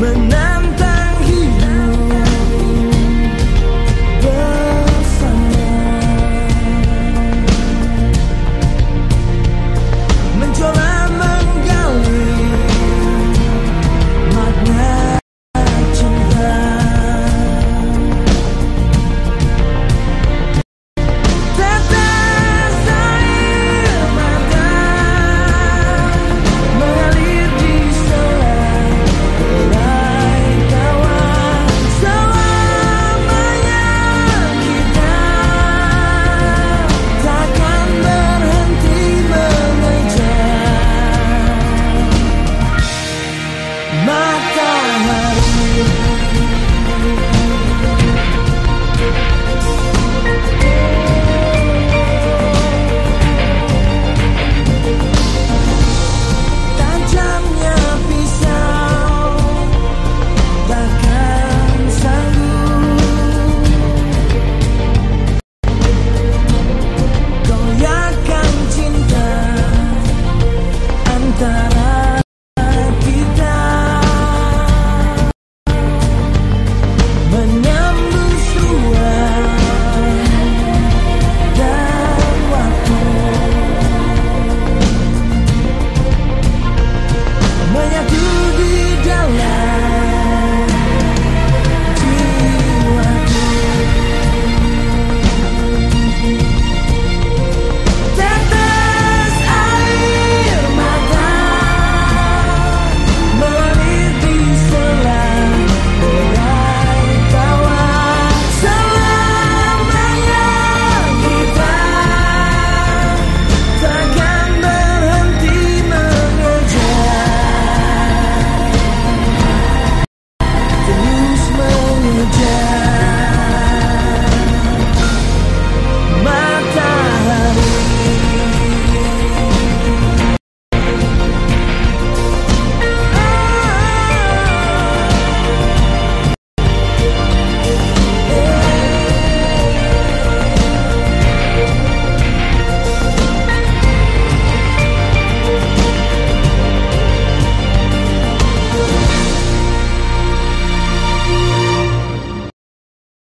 Men love